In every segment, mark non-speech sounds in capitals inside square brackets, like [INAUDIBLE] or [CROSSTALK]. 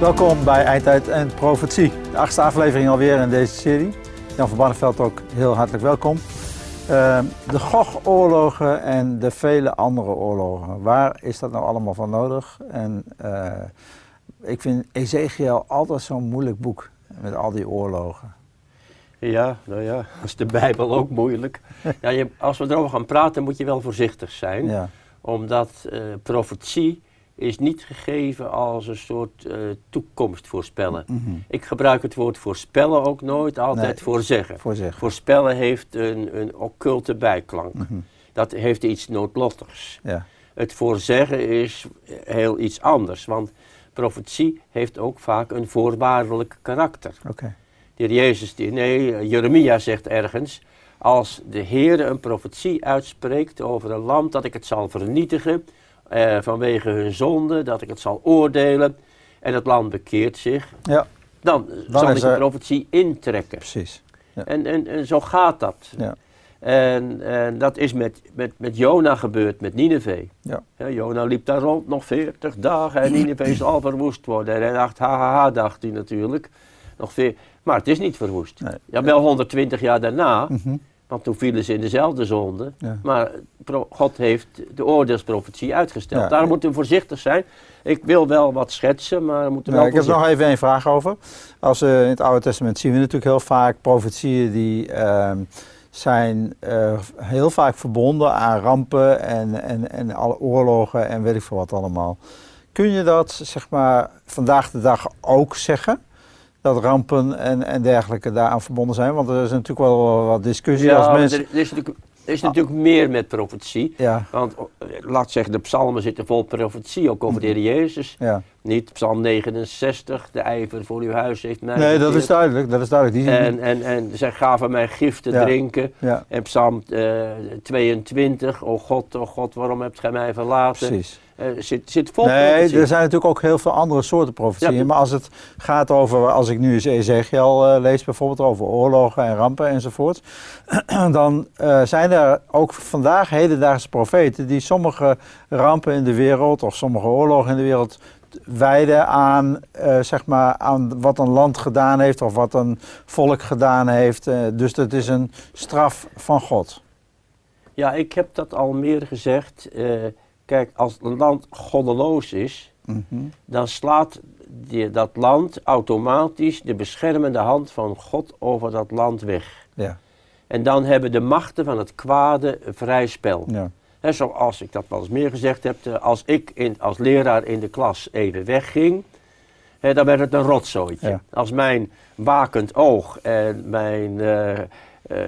Welkom bij Eindtijd en Profetie. De achtste aflevering alweer in deze serie. Jan van Barneveld ook heel hartelijk welkom. Uh, de Gog-oorlogen en de vele andere oorlogen. Waar is dat nou allemaal van nodig? En uh, ik vind Ezekiel altijd zo'n moeilijk boek met al die oorlogen. Ja, nou ja, dat [LAUGHS] is de Bijbel ook moeilijk. [LAUGHS] Ja, je, als we erover gaan praten moet je wel voorzichtig zijn. Ja. Omdat uh, profetie is niet gegeven als een soort uh, toekomst voorspellen. Mm Ik gebruik het woord voorspellen ook nooit, altijd nee, voorzeggen. voorzeggen. Voorspellen heeft een, een occulte bijklank. Mm -hmm. Dat heeft iets noodlottigs. Ja. Het voorzeggen is heel iets anders, want profetie heeft ook vaak een voorwaardelijk karakter. Okay. De heer Jezus, die, nee, Jeremia zegt ergens, als de Heer een profetie uitspreekt over een land dat ik het zal vernietigen, uh, vanwege hun zonde, dat ik het zal oordelen en het land bekeert zich, ja. dan, dan zal ik de profetie intrekken. Precies. Ja. En, en, en zo gaat dat. Ja. En, en dat is met, met, met Jona gebeurd, met Nineveh. Ja. Ja, Jona liep daar rond nog 40 dagen en Nineveh zal [CLEARS THROAT] verwoest worden. En hij dacht, haha, dacht hij natuurlijk. Nog veer... Maar het is niet verwoest. Nee. Ja, wel 120 jaar daarna, Mm -hmm. Want toen vielen ze in dezelfde zonde. Ja. Maar God heeft de oordeelsprofetie uitgesteld. Ja. Daarom moeten we voorzichtig zijn. Ik wil wel wat schetsen, maar we moeten wel ik heb nog even één vraag over. Als, uh, in het Oude Testament zien we natuurlijk heel vaak profetieën die uh, zijn uh, heel vaak verbonden aan rampen en, en, en alle oorlogen en weet ik veel wat allemaal. Kun je dat zeg maar vandaag de dag ook zeggen? Dat rampen en, en dergelijke daaraan verbonden zijn? Want er is natuurlijk wel wat discussie Ja, als mensen. er, er is natuurlijk, er is natuurlijk meer met profetie. Ja, Want eh, laat zeggen, de psalmen zitten vol profetie, ook over de Heer Jezus. ja. Niet psalm 69, de ijver voor uw huis heeft mij Nee, dat is duidelijk. Dat is duidelijk. Die, En, en, en zij gaven mij gif te Ja. drinken. ja, En psalm eh, 22, o God, o God, waarom hebt gij mij verlaten? precies. Eh, zit, zit vol Nee, profetie. er zijn natuurlijk ook heel veel andere soorten profetieën. Ja, maar als het gaat over, als ik nu eens Ezekiel eh, lees bijvoorbeeld, over oorlogen en rampen enzovoort. [CLEARS THROAT] dan eh, zijn er ook vandaag hedendaagse profeten die sommige rampen in de wereld of sommige oorlogen in de wereld wijden aan, zeg maar, aan wat een land gedaan heeft of wat een volk gedaan heeft. Dus dat is een straf van God. Ja, ik heb dat al meer gezegd. Kijk, als een land goddeloos is, Mhm. dan slaat die, dat land automatisch de beschermende hand van God over dat land weg. Ja, En dan hebben de machten van het kwade vrij spel. ja, zoals ik dat wel eens meer gezegd heb, eh, als ik in, als leraar in de klas even wegging, dan werd het een rotzooitje. Ja. Als mijn wakend oog en mijn eh eh,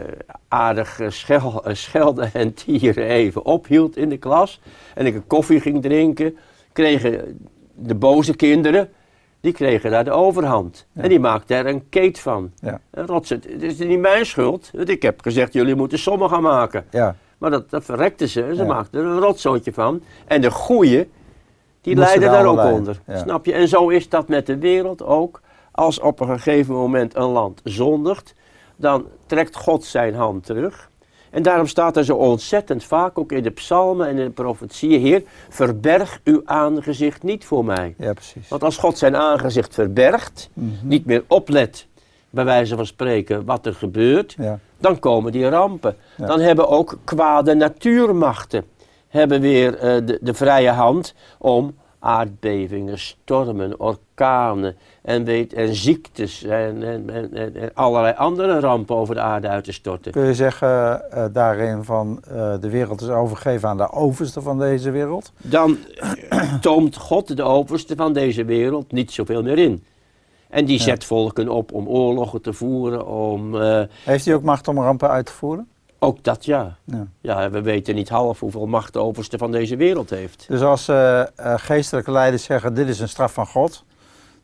aardig eh, schel, eh, schelden [LAUGHS] en tieren even ophield in de klas en ik een koffie ging drinken, kregen de boze kinderen, die kregen daar de overhand. Ja. En die maakten er een keet van. Ja. Het is niet mijn schuld, want ik heb gezegd, jullie moeten sommen gaan maken. ja. Maar dat, dat verrekten ze. Ze Ja. maakten er een rotzootje van. En de goeie, die Moesten lijden daar ook onder. Snap je? En zo is dat met de wereld ook. Als op een gegeven moment een land zondigt, dan trekt God zijn hand terug. En daarom staat er zo ontzettend vaak, ook in de psalmen en in de profetieën, Heer, verberg uw aangezicht niet voor mij. ja precies. Want als God zijn aangezicht verbergt, Mhm. niet meer oplet, bij wijze van spreken, wat er gebeurt, Ja, dan komen die rampen. Ja. Dan hebben ook kwade natuurmachten hebben weer eh, de, de vrije hand om aardbevingen, stormen, orkanen en, weet, en ziektes en, en, en, en- en allerlei andere rampen over de aarde uit te storten. Kun je zeggen eh, daarin van eh, de wereld is overgegeven aan de overste van deze wereld? Dan eh, toomt God de overste van deze wereld niet zoveel meer in. En die Ja. zet volken op om oorlogen te voeren, om Heeft hij ook macht om rampen uit te voeren? Ook dat ja. Ja. Ja, we weten niet half hoeveel macht de overste van deze wereld heeft. Dus als eh, eh, geestelijke leiders zeggen dit is een straf van God,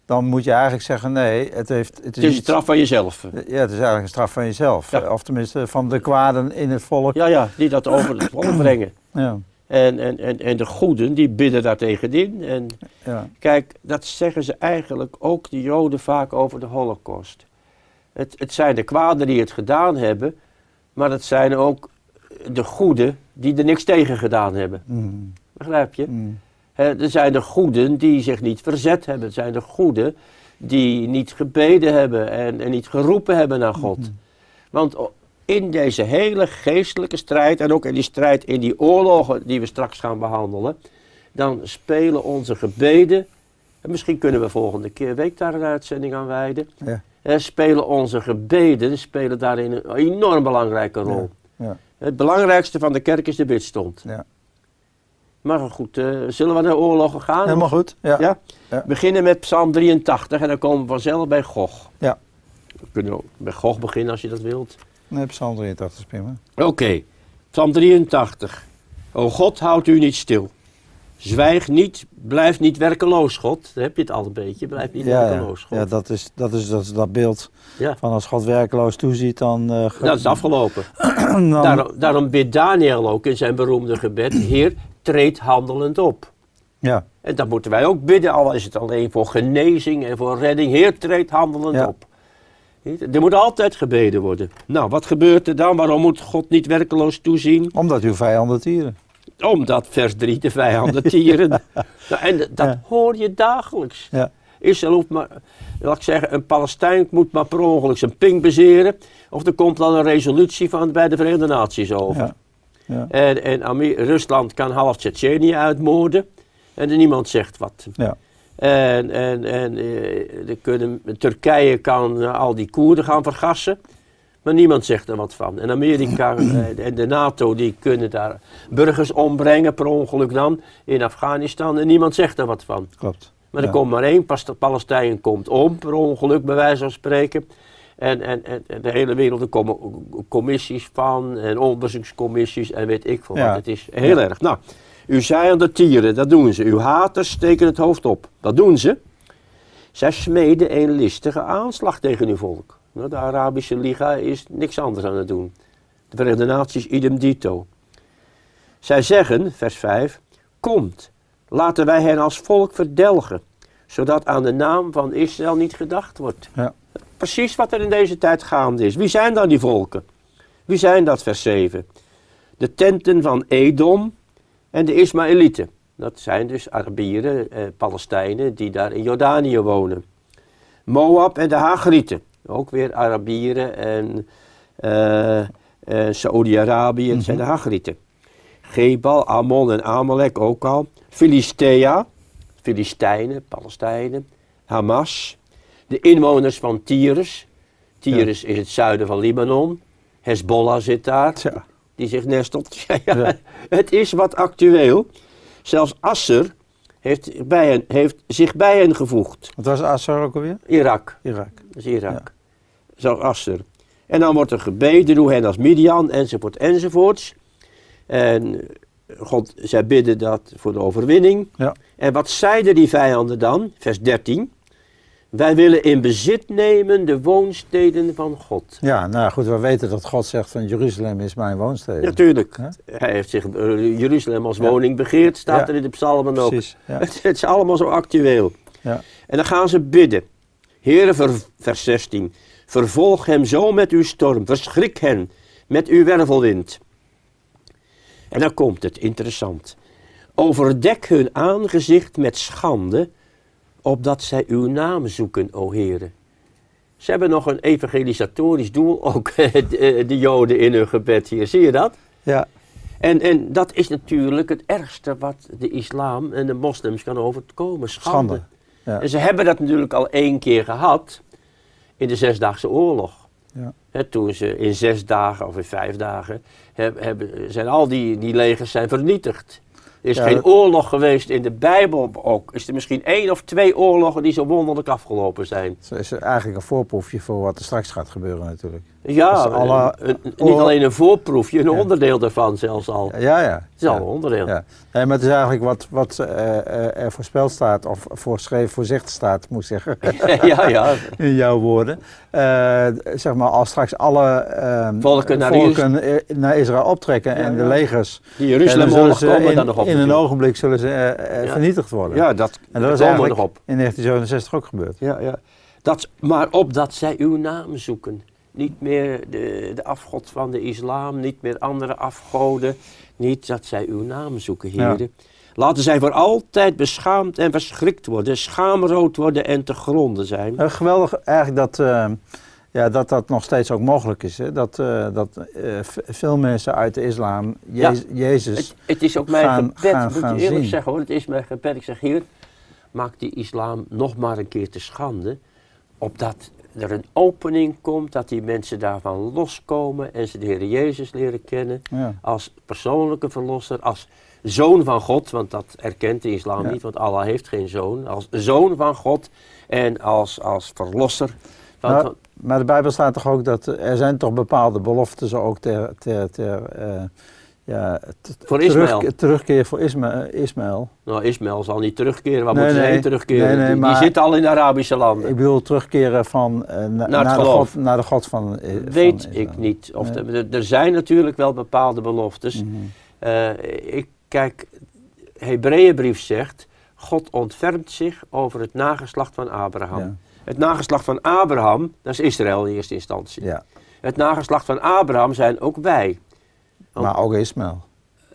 dan moet je eigenlijk zeggen nee, het, heeft, het is, Het is een iets- straf van jezelf. Ja, het is eigenlijk een straf van jezelf. Ja. Of tenminste van de kwaden in het volk. Ja, ja, die dat over het volk [CLEARS THROAT] brengen. Ja, En, en, en, en de goeden, die bidden daar tegenin. En ja, kijk, dat zeggen ze eigenlijk ook de Joden vaak over de Holocaust. Het, het zijn de kwaden die het gedaan hebben, maar het zijn ook de goeden die er niks tegen gedaan hebben. Mm, Begrijp je? mm, er zijn de goeden die zich niet verzet hebben. Er zijn de goeden die niet gebeden hebben en, en niet geroepen hebben naar God. Mhm. Want in deze hele geestelijke strijd en ook in die strijd in die oorlogen die we straks gaan behandelen, dan spelen onze gebeden, en misschien kunnen we volgende keer week daar een uitzending aan wijden, ja. Spelen onze gebeden spelen daarin een enorm belangrijke rol. Ja. Het belangrijkste van de kerk is de bidstond. Ja. Maar goed, uh, zullen we naar oorlogen gaan? Helemaal goed, ja. ja? ja. Beginnen met Psalm 83 en dan komen we vanzelf bij Gog. Ja. We kunnen ook bij Gog beginnen als je dat wilt. Nee, Psalm 83 is prima. Oké, Psalm 83. O God, houdt u niet stil. Zwijg niet, blijf niet werkeloos, God. Daar heb je het al een beetje, blijf niet werkeloos, God. Ja, dat is dat, is, dat, is dat beeld van als God werkeloos toeziet, dan... Uh, dat is afgelopen. [CLEARS THROAT] daarom, daarom bidt Daniel ook in zijn beroemde gebed, [CLEARS THROAT] Heer, treed handelend op. Ja. En dat moeten wij ook bidden, al is het alleen voor genezing en voor redding. Heer, treed handelend op. Er moet altijd gebeden worden. Nou, wat gebeurt er dan? Waarom moet God niet werkeloos toezien? Omdat uw vijanden tieren. Omdat vers 3 de vijanden tieren. [LAUGHS] nou, en dat hoor je dagelijks. Ja. Israël hoeft maar, laat ik zeggen, een Palestijn moet maar per ongeluk zijn ping bezeren. Of er komt dan een resolutie van bij de Verenigde Naties over. Ja. Ja. En, en Rusland kan half Tsjetsjenië uitmoorden. En er niemand zegt wat. Ja. En, en, en eh, de kunnen, Turkije kan al die Koerden gaan vergassen. Maar niemand zegt er wat van. En Amerika eh, en de NATO die kunnen daar burgers ombrengen, per ongeluk dan, in Afghanistan. En niemand zegt er wat van. Klopt. Maar er komt maar één, Palestijn komt om, per ongeluk bij wijze van spreken. En, en, en, de hele wereld, er komen commissies van en onderzoekscommissies en weet ik veel wat. Het is heel erg. Nou, uw zijende tieren, dat doen ze. Uw haters steken het hoofd op. Dat doen ze. Zij smeden een listige aanslag tegen uw volk. Nou, de Arabische Liga is niks anders aan het doen. De Verenigde Naties idem dito. Zij zeggen, vers 5, Komt, laten wij hen als volk verdelgen, zodat aan de naam van Israël niet gedacht wordt. Ja. Precies wat er in deze tijd gaande is. Wie zijn dan die volken? Wie zijn dat, vers 7? De tenten van Edom, en de Ismaëlieten. Dat zijn dus Arabieren, eh, Palestijnen die daar in Jordanië wonen. Moab en de Hagrieten, ook weer Arabieren en uh, uh, Saoedi-Arabië, mm zijn de Hagrieten. Gebal, Ammon en Amalek ook al. Filistea, Filistijnen, Palestijnen. Hamas, de inwoners van Tyrus. Tyrus is het zuiden van Libanon. Hezbollah zit daar. Ja die zich nestelt. [LAUGHS] ja, Het is wat actueel. Zelfs Asser heeft, bij hen, heeft zich bij hen gevoegd. Wat was Asser ook alweer? Irak. Irak. Dat is Irak. Zelfs Asser. En dan wordt er gebeden, doe hen als Midian, enzovoort, enzovoorts. En God, zij bidden dat voor de overwinning. Ja. En wat zeiden die vijanden dan? Vers 13. Wij willen in bezit nemen de woonsteden van God. Ja, nou goed, we weten dat God zegt van Jeruzalem is mijn woonstede. Natuurlijk. Hij heeft zich uh, Jeruzalem als woning begeerd, staat er in de psalmen ook. Precies, [LAUGHS] het, het, is allemaal zo actueel. Ja. En dan gaan ze bidden. Heren, vers 16. Vervolg hem zo met uw storm, verschrik hen met uw wervelwind. En dan komt het, interessant. Overdek hun aangezicht met schande opdat zij uw naam zoeken, o Heere. Ze hebben nog een evangelisatorisch doel, ook [LAUGHS] de Joden in hun gebed hier. Zie je dat? Ja. En, en dat is natuurlijk het ergste wat de islam en de moslims kan overkomen. Schande. Schande. Ja. En ze hebben dat natuurlijk al één keer gehad in de Zesdaagse Oorlog. Ja. toen ze in zes dagen of in vijf dagen hebben, zijn al die, die legers zijn vernietigd. Er is geen oorlog geweest in de Bijbel ook. Is er misschien één of twee oorlogen die zo wonderlijk afgelopen zijn. Het is eigenlijk een voorproefje voor wat er straks gaat gebeuren natuurlijk. Ja, alle, niet alleen een voorproefje, een onderdeel daarvan zelfs al. Ja, ja. Het is al een onderdeel. Ja. Nee, maar het is eigenlijk wat, wat uh, er voorspeld staat, of voorschreven, voorzichtig staat, moet ik zeggen. [LAUGHS] ja, ja. In jouw woorden. Uh, zeg maar, als straks alle uh, volken, naar, volken naar, Israël optrekken en de legers. Die Jeruzalem zullen ze in, dan nog op. In een ogenblik zullen ze vernietigd worden. Ja, dat, en dat is eigenlijk nog op. in 1967 ook gebeurd. Ja, ja. Dat, maar opdat zij uw naam zoeken. Niet meer de, de afgod van de islam, niet meer andere afgoden. Niet dat zij uw naam zoeken, heren. Laten zij voor altijd beschaamd en verschrikt worden, schaamrood worden en te gronden zijn. Uh, geweldig eigenlijk dat, uh, ja, dat dat nog steeds ook mogelijk is. Hè? Dat, uh, dat veel mensen uit de islam ja, Jezus het, het, is ook mijn gaan, gebed, gaan, moet gaan je eerlijk zien. zeggen hoor. Het is mijn gebed. Ik zeg hier, maak die islam nog maar een keer te schande. Opdat er een opening komt, dat die mensen daarvan loskomen en ze de Heer Jezus leren kennen ja. als persoonlijke verlosser, als zoon van God, want dat erkent de islam niet, want Allah heeft geen zoon, als zoon van God en als, als verlosser. Maar, maar de Bijbel staat toch ook dat er zijn toch bepaalde beloften ook ter, ter, ter uh, ja, voor Ismaël. terugkeer voor Isma Ismaël. Nou, Ismaël zal niet terugkeren. Waar nee, moeten ze heen terugkeren? Nee, die, die zit al in de Arabische landen. Ik bedoel terugkeren van, uh, na, naar, naar, de God, naar de God van uh, Weet van ik niet. Of de, er zijn natuurlijk wel bepaalde beloftes. Mm -hmm. uh, ik kijk, Hebreeënbrief zegt, God ontfermt zich over het nageslacht van Abraham. Ja. Het nageslacht van Abraham, dat is Israël in eerste instantie. Ja. Het nageslacht van Abraham zijn ook wij. Maar ook Ismaël.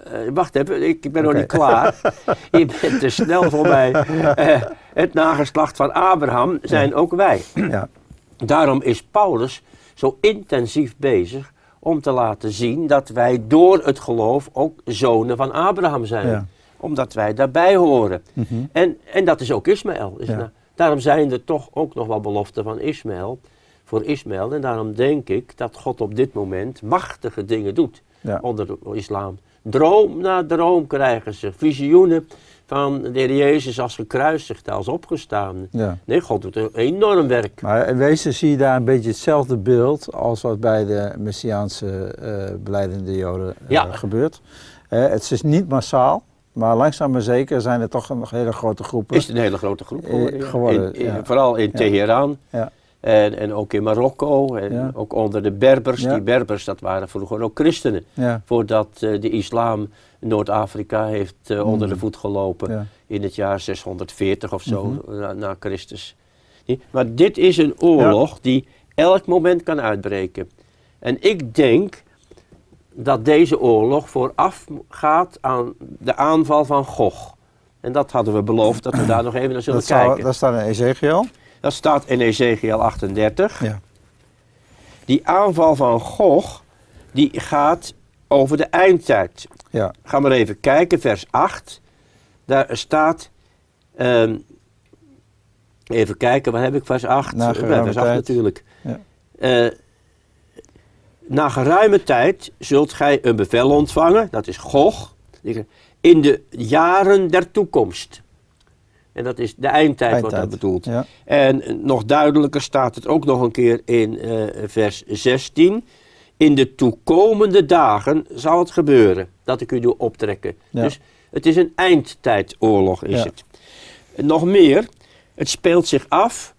Uh, wacht even, ik ben okay. nog niet klaar. [LAUGHS] Je bent te snel voor mij. Uh, [LAUGHS] het nageslacht van Abraham zijn ja. ook wij. [CLEARS THROAT] Ja. Daarom is Paulus zo intensief bezig om te laten zien dat wij door het geloof ook zonen van Abraham zijn. Ja. Omdat wij daarbij horen. Mm -hmm. en, en dat is ook Ismaël. Is nou, daarom zijn er toch ook nog wel beloften van Ismaël voor Ismaël. En daarom denk ik dat God op dit moment machtige dingen doet ja. onder de islam. Droom na droom krijgen ze, visioenen van de Heer Jezus als gekruisigd, als opgestaan. Ja. Nee, God doet een enorm werk. Maar in wezen zie je daar een beetje hetzelfde beeld als wat bij de Messiaanse uh, beleidende Joden uh, ja. gebeurt. Uh, het is niet massaal, maar langzaam maar zeker zijn er toch een hele grote groepen. Is het een hele grote groep geworden? Ja. geworden in, in, vooral in Teheran. Ja. En, en ook in Marokko en ja. ook onder de Berbers. Ja. Die Berbers, dat waren vroeger ook christenen. Ja. Voordat uh, de islam Noord-Afrika heeft uh, onder Mm. de voet gelopen in het jaar 640 of zo Mhm. na, na Christus. Nee, Maar dit is een oorlog die elk moment kan uitbreken. En ik denk dat deze oorlog vooraf gaat aan de aanval van Gog. En dat hadden we beloofd dat we daar nog even naar zullen Dat, zou, kijken. dat staat in Ezekiel. Dat staat in Ezekiel 38. Ja. Die aanval van Gog, die gaat over de eindtijd. Ja. Ga maar even kijken, vers 8. Daar staat, ehm, even kijken, waar heb ik vers 8? Na geruime vers 8 tijd. natuurlijk. Ja. Eh, na geruime tijd zult gij een bevel ontvangen, dat is Gog, in de jaren der toekomst. En dat is de eindtijd, wordt dat bedoeld. Ja. En nog duidelijker staat het ook nog een keer in eh, vers 16. In de toekomende dagen zal het gebeuren dat ik u doe optrekken. Ja. Dus het is een eindtijdoorlog is Ja. het. Nog meer, het speelt zich af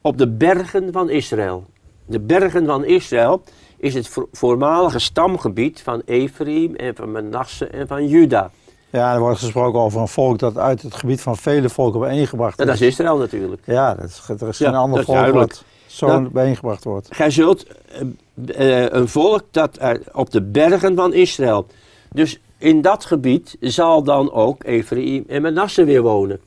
op de bergen van Israël. De bergen van Israël is het vo- voormalige stamgebied van Ephraim en van Manasse en van Juda. Ja, er wordt gesproken over een volk dat uit het gebied van vele volken bijeengebracht En is. dat is Israël natuurlijk. Ja, dat is, er is Ja, geen ander dat volk duidelijk. wat zo Nou, bijeengebracht wordt. Gij zult eh, eh, een volk dat op de bergen van Israël. Dus in dat gebied zal dan ook Ephraim en Manasse weer wonen.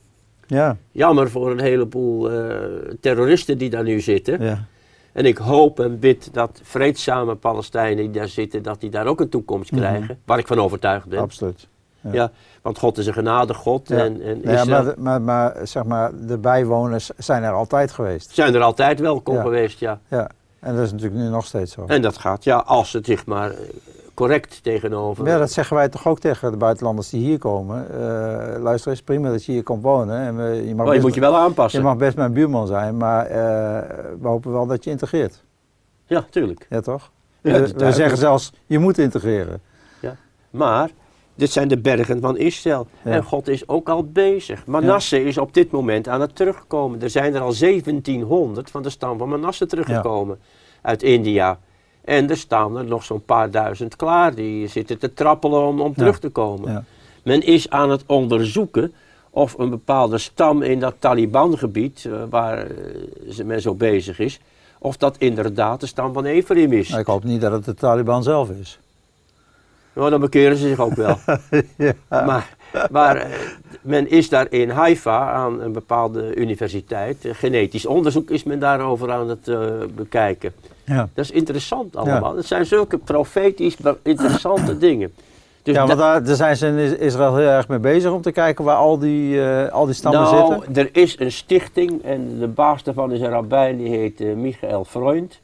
Ja, Jammer voor een heleboel eh, terroristen die daar nu zitten. ja. En ik hoop en bid dat vreedzame Palestijnen die daar zitten, dat die daar ook een toekomst Mhm. krijgen. Waar ik van overtuigd ben. absoluut. Ja. Ja. want God is een genadig God. Ja. En, en Nou ja, maar, maar, maar zeg maar, de bijwoners zijn er altijd geweest. zijn er altijd welkom Ja. geweest, ja. Ja, en dat is natuurlijk nu nog steeds zo. En dat gaat, ja, als het zich maar eh, correct tegenover... Ja, dat zeggen wij toch ook tegen de buitenlanders die hier komen. Eh, luister eens, prima dat je hier komt wonen. En we, je, mag maar je moet je wel aanpassen. je mag best mijn buurman zijn, maar eh, we hopen wel dat je integreert. Ja, tuurlijk. Ja, toch? Ja, we, we zeggen zelfs, je moet integreren. Maar dit zijn de bergen van Israël. Ja. En God is ook al bezig. Manasse is op dit moment aan het terugkomen. Er zijn er al 1700 van de stam van Manasse teruggekomen uit India. En er staan er nog zo'n paar duizend klaar. Die zitten te trappelen om, om terug te komen. Men is aan het onderzoeken of een bepaalde stam in dat Taliban-gebied, eh, waar ze- men zo bezig is, of dat inderdaad de stam van Ephraim is. Ik hoop niet dat het de Taliban zelf is. Nou, dan bekeren ze zich ook wel. [LAUGHS] ja. Maar maar eh, men is daar in Haifa aan een bepaalde universiteit. Eh, genetisch onderzoek is men daarover aan het bekijken. Ja. Dat is interessant allemaal. Het zijn zulke profetisch interessante [CLEARS THROAT] dingen. Dus ja, want daar, daar, zijn ze in Israël heel erg mee bezig om te kijken waar al die, al die stammen nou, zitten. Er is een stichting en de baas daarvan is een rabbijn die heet uh, Michael Freund.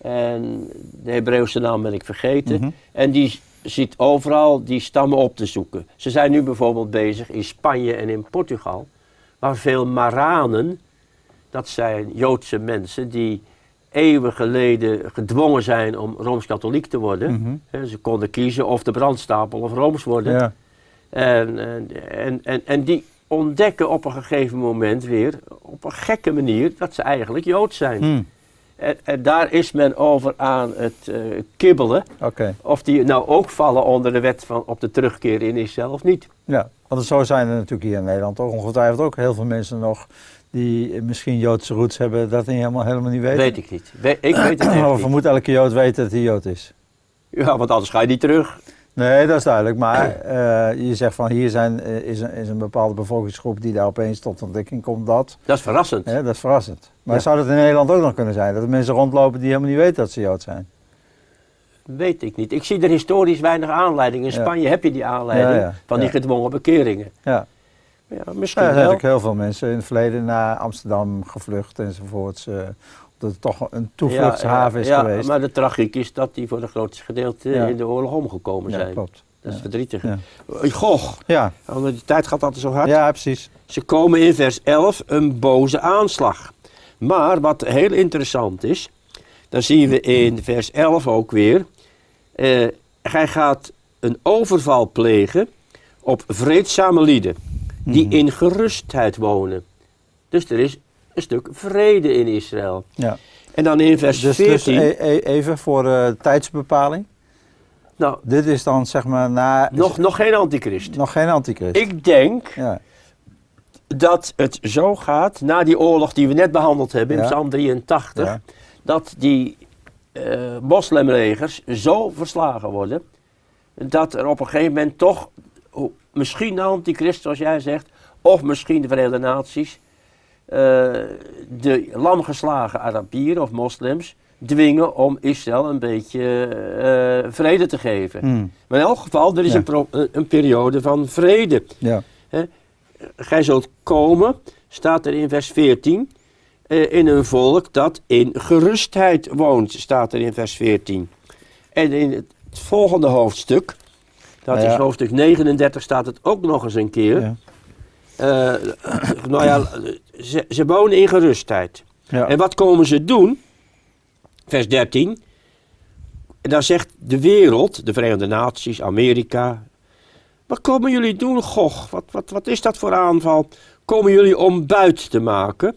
En de Hebreeuwse naam ben ik vergeten. Mhm. En die ziet overal die stammen op te zoeken. Ze zijn nu bijvoorbeeld bezig in Spanje en in Portugal, waar veel Maranen, dat zijn Joodse mensen die eeuwen geleden gedwongen zijn om Rooms-Katholiek te worden. Mhm. Ze konden kiezen of de brandstapel of Rooms worden. Ja. En, en, en, en, die ontdekken op een gegeven moment weer, op een gekke manier, dat ze eigenlijk Jood zijn. Hmm. En, en, daar is men over aan het uh, kibbelen. Of die nou ook vallen onder de wet van op de terugkeer in Israël of niet. Ja, want zo zijn er natuurlijk hier in Nederland toch ongetwijfeld ook heel veel mensen nog die misschien Joodse roots hebben, dat helemaal, helemaal niet weten. Weet ik niet. ik weet het [COUGHS] niet. Of moet elke Jood weten dat hij Jood is? Ja, want anders ga je niet terug. Nee, dat is duidelijk. Maar uh, je zegt van hier zijn, uh, is, een, is een bepaalde bevolkingsgroep die daar opeens tot ontdekking komt dat. Dat is verrassend. Ja, dat is verrassend. Maar zou dat in Nederland ook nog kunnen zijn? Dat er mensen rondlopen die helemaal niet weten dat ze Jood zijn? Weet ik niet. Ik zie er historisch weinig aanleiding. In Spanje heb je die aanleiding van die gedwongen bekeringen. Ja. Ja, misschien ja, er zijn ook heel veel mensen in het verleden naar Amsterdam gevlucht enzovoorts. Uh, dat het toch een toevluchtshaven is geweest. Ja, maar de tragiek is dat die voor het grootste gedeelte in de oorlog omgekomen zijn. Ja, klopt. Dat is verdrietig. Ja. Goh, ja. die tijd gaat altijd zo hard. Ja, precies. Ze komen in vers 11 een boze aanslag. Maar wat heel interessant is, dan zien we in vers 11 ook weer. Uh, hij gaat een overval plegen op vreedzame lieden die mhm. in gerustheid wonen. Dus er is een stuk vrede in Israël. Ja. En dan in vers dus, 14... Dus e- e- even voor uh, tijdsbepaling. Nou, Dit is dan zeg maar na... Nog, nog geen antichrist. Nog geen antichrist. Ik denk ja. dat het zo gaat, na die oorlog die we net behandeld hebben in Psalm 83, dat die uh, moslimlegers zo verslagen worden, dat er op een gegeven moment toch, misschien de antichrist zoals jij zegt, of misschien de Verenigde Naties, de lamgeslagen Arabieren of moslims dwingen om Israël een beetje uh, vrede te geven. Hmm. Maar in elk geval, er is een, een, periode van vrede. Ja. Gij zult komen, staat er in vers 14, uh, in een volk dat in gerustheid woont, staat er in vers 14. En in het volgende hoofdstuk, dat is hoofdstuk 39, staat het ook nog eens een keer. Uh, nou ja, ze, ze wonen in gerustheid. Ja. En wat komen ze doen? Vers 13. En dan zegt de wereld, de Verenigde Naties, Amerika. Wat komen jullie doen, Goch? Wat, wat, wat is dat voor aanval? Komen jullie om buit te maken?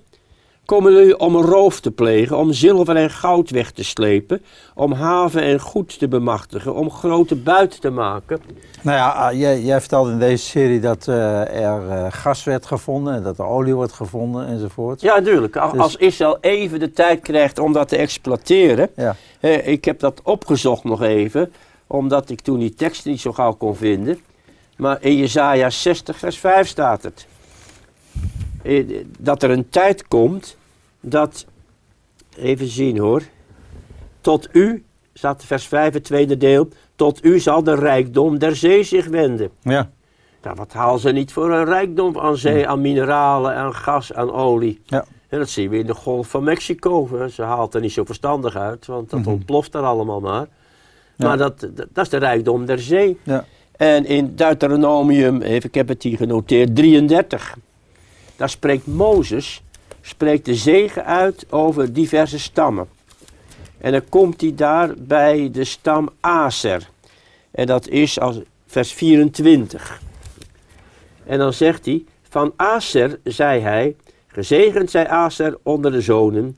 Komen jullie om een roof te plegen, om zilver en goud weg te slepen, om haven en goed te bemachtigen, om grote buit te maken? Nou ja, ah, jij, jij vertelde in deze serie dat uh, er uh, gas werd gevonden, dat er olie wordt gevonden enzovoort. Ja, natuurlijk. Als, dus... als Israël even de tijd krijgt om dat te exploiteren. Ja. Ik heb dat opgezocht nog even, omdat ik toen die tekst niet zo gauw kon vinden. Maar in Jezaja 60 vers 5 staat het. Dat er een tijd komt dat, even zien hoor, tot u, staat vers 5 het tweede deel, tot u zal de rijkdom der zee zich wenden. Ja. Nou, wat halen ze niet voor een rijkdom aan zee, aan mineralen, aan gas, aan olie? Ja. En dat zien we in de Golf van Mexico. Ze haalt er niet zo verstandig uit, want dat mhm. ontploft er allemaal maar. Maar dat, dat, is de rijkdom der zee. Ja. En in Deuteronomium, even, ik heb het hier genoteerd, 33. Daar spreekt Mozes spreekt de zegen uit over diverse stammen. En dan komt hij daar bij de stam Aser. En dat is als vers 24. En dan zegt hij, van Aser zei hij, gezegend zij Aser onder de zonen.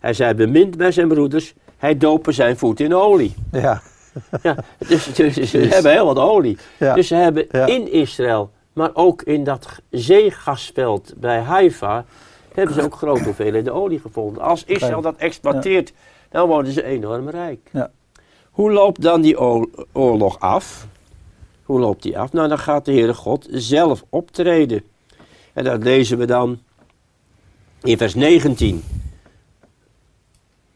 Hij zei bemind bij zijn broeders, hij dopen zijn voet in olie. Ja. [LAUGHS] ja dus, dus, ze hebben heel wat olie. Ja. Dus ze hebben in Israël, maar ook in dat zeegasveld bij Haifa, hebben ze ook grote hoeveelheden olie gevonden. Als Israël dat exploiteert, dan worden ze enorm rijk. Ja. Hoe loopt dan die oorlog af? Hoe loopt die af? Nou, dan gaat de Heere God zelf optreden. En dat lezen we dan in vers 19.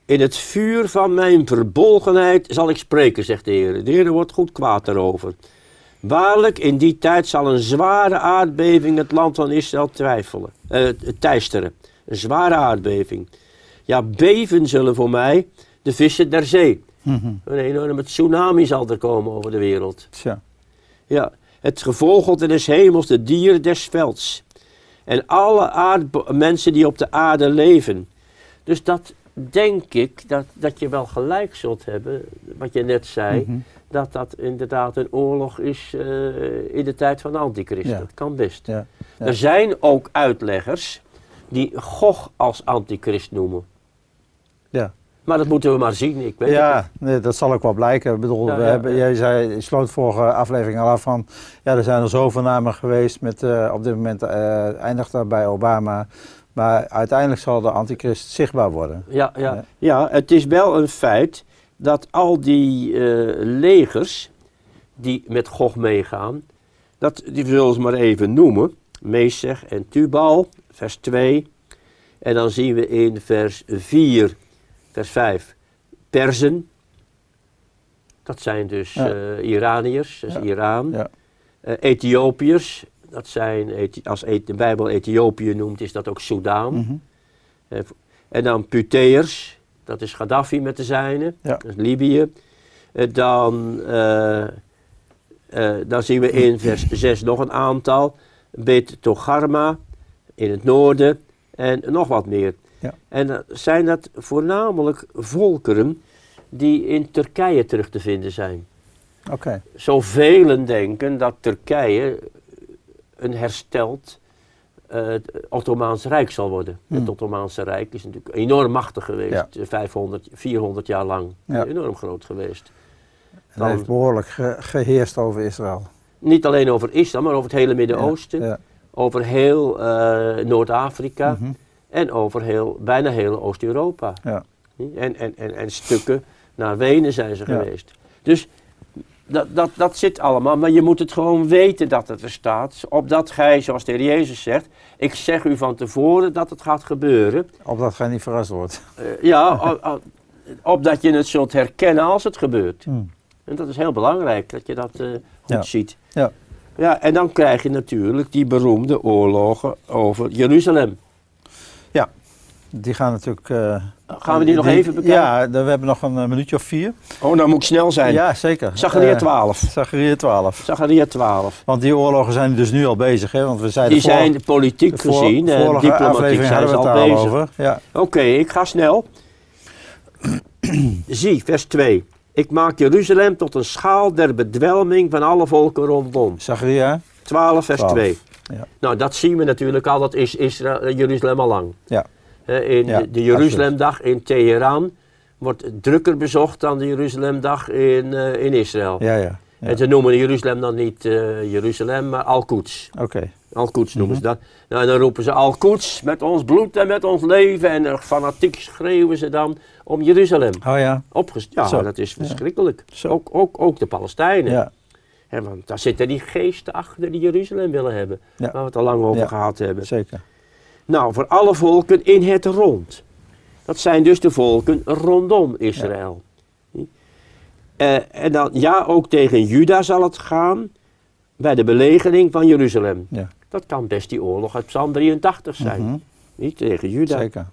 In het vuur van mijn verbolgenheid zal ik spreken, zegt de Heer. De Heer wordt goed kwaad daarover. Waarlijk, in die tijd zal een zware aardbeving het land van Israël twijfelen, uh, teisteren. Een zware aardbeving. Ja, beven zullen voor mij de vissen der zee. Mm Een enorme tsunami zal er komen over de wereld. Tja. Ja, het gevogelte des hemels, de dieren des velds. En alle mensen die op de aarde leven. Dus dat denk ik dat, dat je wel gelijk zult hebben, wat je net zei, mhm. Dat dat inderdaad een oorlog is uh, in de tijd van de antichrist. Dat kan best. Ja. Er zijn ook uitleggers die Gog als antichrist noemen. Ja. Maar dat moeten we maar zien. Ik weet ja, nee, dat zal ook wel blijken. Ik bedoel, we hebben, jij zei, je sloot vorige aflevering al af van, ja, er zijn er zoveel namen geweest met, uh, op dit moment uh, eindigt dat bij Obama. Maar uiteindelijk zal de antichrist zichtbaar worden. Ja, ja. ja het is wel een feit dat al die uh, legers die met Gog meegaan, dat, die zullen ze maar even noemen. Mesech en Tubal, vers 2. En dan zien we in vers 4 vers 5, Perzen. Dat zijn dus ja. uh, Iraniërs, dus Iran. Ja. Uh, Ethiopiërs, dat zijn, als de Bijbel Ethiopië noemt, is dat ook Soudaan. Mm -hmm. uh, en dan Puteërs, dat is Gaddafi met de zijnen, dat is Libië. dan, dan zien we in vers 6 nog een aantal. Bet Togarma in het noorden en nog wat meer. Ja. En zijn dat voornamelijk volkeren die in Turkije terug te vinden zijn. Oké. Okay. Zoveel denken dat Turkije een hersteld uh, Ottomaans Rijk zal worden. Het hmm. Ottomaanse Rijk is natuurlijk enorm machtig geweest, 500, 400 jaar lang. Enorm groot geweest. En heeft behoorlijk geheerst over Israël. Niet alleen over Israël, maar over het hele Midden-Oosten. Over heel uh, Noord-Afrika. Mm en over heel, bijna heel Oost-Europa. Ja. En, en, en, en stukken naar Wenen zijn ze geweest. Dus dat, dat, dat zit allemaal, maar je moet het gewoon weten dat het er staat. Opdat gij, zoals de heer Jezus zegt, ik zeg u van tevoren dat het gaat gebeuren. Opdat gij niet verrast wordt. Uh, ja, opdat je het zult herkennen als het gebeurt. Hmm. En dat is heel belangrijk, dat je dat uh, goed ziet. Ja. ja, en dan krijg je natuurlijk die beroemde oorlogen over Jeruzalem. Die gaan natuurlijk... Uh, gaan we die, nog even bekijken? Ja, we hebben nog een minuutje of vier. Oh, nou moet ik snel zijn. Ja, zeker. Zacharia 12. Uh, Zacharia 12. Zacharia 12. Want die oorlogen zijn dus nu al bezig, hè? Want we zeiden die zijn politiek voor, gezien, en uh, diplomatiek zijn ze al bezig. Over. Ja. Oké, okay, ik ga snel. [CLEARS THROAT] Zie, vers 2. Ik maak Jeruzalem tot een schaal der bedwelming van alle volken rondom. Zacharia 12, vers 12. 2. Ja. Nou, dat zien we natuurlijk al, dat is Israël, Jeruzalem al lang. Ja in de, de Jeruzalemdag in Teheran wordt drukker bezocht dan de Jeruzalemdag in, uh, in Israël. Ja, ja, En ze noemen Jeruzalem dan niet uh, Jeruzalem, maar Al-Quds. Oké. Okay. Al-Quds noemen mm -hmm. ze dat. Nou, en dan roepen ze Al-Quds met ons bloed en met ons leven. En fanatiek schreeuwen ze dan om Jeruzalem. Oh ja. Opgest ja, Zo. dat is verschrikkelijk. Ja. Ook, ook, ook de Palestijnen. Ja. He, want daar zitten die geesten achter die Jeruzalem willen hebben. Waar we het al lang over gehad hebben. Zeker. Nou, voor alle volken in het rond. Dat zijn dus de volken rondom Israël. Uh, en dan, ja, ook tegen Juda zal het gaan bij de belegering van Jeruzalem. Ja. Dat kan best die oorlog uit Psalm 83 zijn. Mm Niet tegen Juda. Zeker.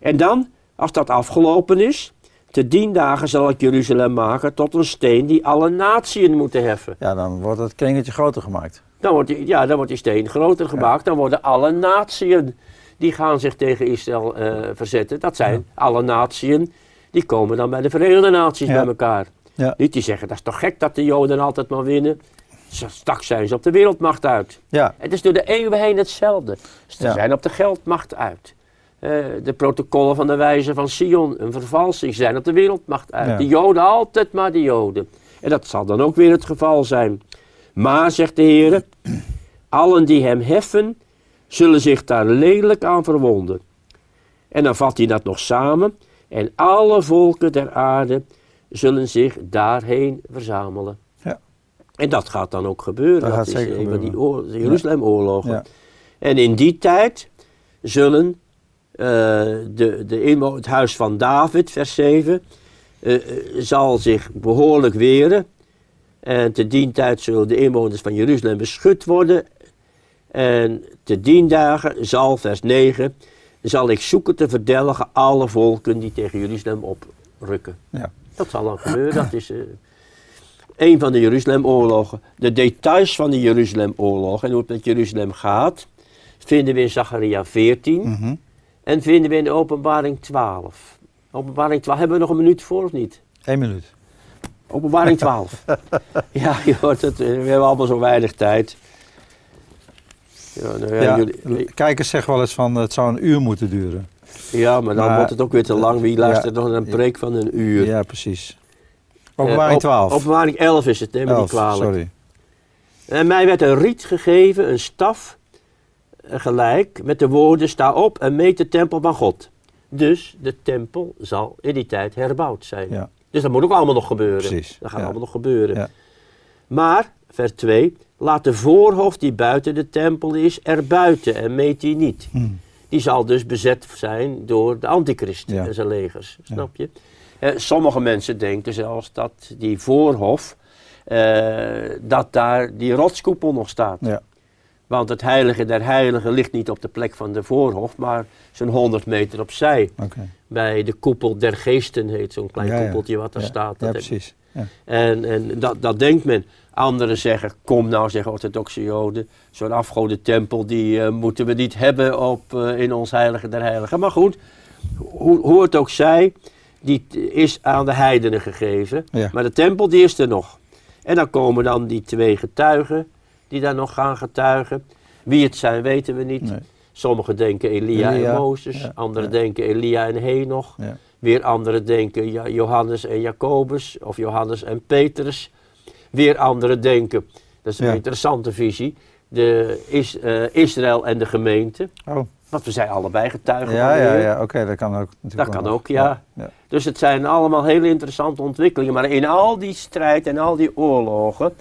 En dan, als dat afgelopen is, te dien dagen zal ik Jeruzalem maken tot een steen die alle naties moeten heffen. Ja, dan wordt het kringetje groter gemaakt. Dan wordt die, ja, dan wordt die steen groter gemaakt. Dan worden alle naties die gaan zich tegen Israël uh, verzetten. Dat zijn alle naties. Die komen dan bij de Verenigde Naties bij elkaar. Niet die zeggen, dat is toch gek dat de Joden altijd maar winnen. Straks zijn ze op de wereldmacht uit. Ja. Het is door de eeuwen heen hetzelfde. Ze zijn op de geldmacht uit. Uh, de protocollen van de wijze van Sion, een vervalsing, ze zijn op de wereldmacht uit. De Joden, altijd maar de Joden. En dat zal dan ook weer het geval zijn. Maar, zegt de Heer, [CLEARS THROAT] allen die hem heffen, zullen zich daar lelijk aan verwonden. En dan vat hij dat nog samen. En alle volken der aarde zullen zich daarheen verzamelen. Ja. En dat gaat dan ook gebeuren. Dat, is een van die Jeruzalem-oorlogen. Ja. En in die tijd zullen uh, de, de het huis van David, vers 7, uh, eh, zal zich behoorlijk weren. En te dien tijd zullen de inwoners van Jeruzalem beschut worden. En te dien dagen zal, vers 9, zal ik zoeken te verdelgen alle volken die tegen Jeruzalem oprukken. Ja. Dat zal dan gebeuren. Dat is uh, een van de Jeruzalem-oorlogen. De details van de Jeruzalem-oorlog en hoe het met Jeruzalem gaat, vinden we in Zacharia 14 mhm. en vinden we in de openbaring 12. Openbaring 12, hebben we nog een minuut voor of niet? Eén minuut. Openbaring 12. [LAUGHS] ja, je hoort het, we hebben allemaal zo weinig tijd. Ja, nou ja, jullie, kijkers zeggen wel eens van het zou een uur moeten duren. Ja, maar dan wordt het ook weer te lang. Wie luistert nog naar een preek van een uur? Ja, precies. Openbaring 12. Uh, openbaring 11 is het, neem me niet kwalijk. Sorry. En mij werd een riet gegeven, een staf, eh, gelijk, met de woorden: sta op en meet de tempel van God. Dus de tempel zal in die tijd herbouwd zijn. Ja. Dus dat moet ook allemaal nog gebeuren. Precies. Dat gaat allemaal nog gebeuren. Ja. Maar, vers 2, laat de voorhof die buiten de tempel is, er buiten en meet die niet. Hmm. Die zal dus bezet zijn door de antichrist en zijn legers. Snap je? Eh, sommige mensen denken zelfs dat die voorhof, eh, dat daar die rotskoepel nog staat. Ja. Want het heilige der heiligen ligt niet op de plek van de voorhof, maar zo'n 100 meter opzij. Okay. Bij de koepel der geesten heet zo'n klein ja, koepeltje wat daar staat. Ja, precies. En, en dat, dat denkt men. Anderen zeggen, kom nou, zeggen orthodoxe joden, zo'n afgode tempel, die uh, moeten we niet hebben op, uh, in ons heilige der heiligen. Maar goed, hoe, hoe het ook zij, die is aan de heidenen gegeven. Maar de tempel, die is er nog. En dan komen dan die twee getuigen, die daar nog gaan getuigen. Wie het zijn, weten we niet. Sommigen denken Elia, en Mozes, anderen denken Elia en Henoch. Ja. Weer anderen denken ja, Johannes en Jacobus, of Johannes en Petrus. Weer anderen denken, dat is een interessante visie, de is, uh, Israël en de gemeente. Oh. Want we zijn allebei getuigen ja, van Ja, ja, oké, dat kan ook. Dat kan ook, ja. ja. Dus het zijn allemaal hele interessante ontwikkelingen. Maar in al die strijd en al die oorlogen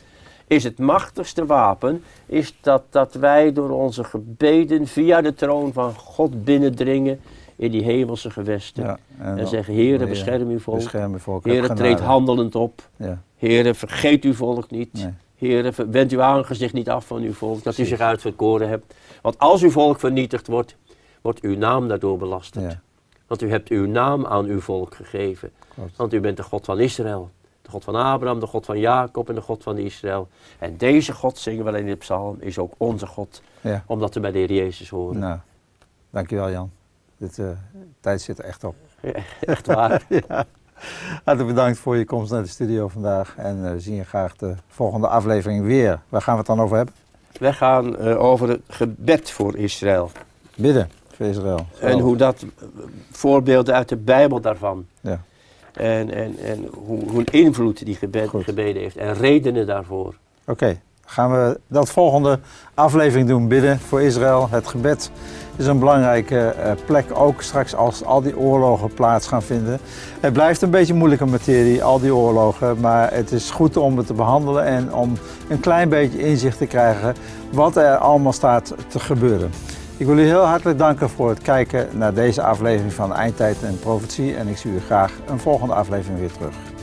is het machtigste wapen is dat, dat wij door onze gebeden via de troon van God binnendringen in die hemelse gewesten. Ja, en, zeggen, Heere, bescherm uw volk. Bescherm uw volk. Heere, treed handelend op. Ja. Heere, vergeet uw volk niet. Nee. Heere, wend uw aangezicht niet af van uw volk, dat u zich uitverkoren hebt. Want als uw volk vernietigd wordt, wordt uw naam daardoor belasterd. Want u hebt uw naam aan uw volk gegeven. Want u bent de God van Israël. De God van Abraham, de God van Jacob en de God van Israël. En deze God, zingen we in de psalm, is ook onze God. Omdat we bij de Heer Jezus horen. Nou, dankjewel Jan. Dit uh, tijd zit er echt op. echt waar. [LAUGHS] ja. Hartelijk bedankt voor je komst naar de studio vandaag. En uh, we zien je graag de volgende aflevering weer. Waar gaan we het dan over hebben? We gaan uh, over het gebed voor Israël. Bidden voor Israël. En hoe dat, voorbeelden uit de Bijbel daarvan. Ja. En, en, en hoe, hoe een invloed die gebed, gebeden heeft. En redenen daarvoor. Oké, gaan we dat volgende aflevering doen. Bidden voor Israël. Het gebed is een belangrijke uh, plek, ook straks als al die oorlogen plaats gaan vinden. Het blijft een beetje moeilijke materie, al die oorlogen, maar het is goed om het te behandelen en om een klein beetje inzicht te krijgen wat er allemaal staat te gebeuren. Ik wil u heel hartelijk danken voor het kijken naar deze aflevering van Eindtijd en Profetie en ik zie u graag een volgende aflevering weer terug.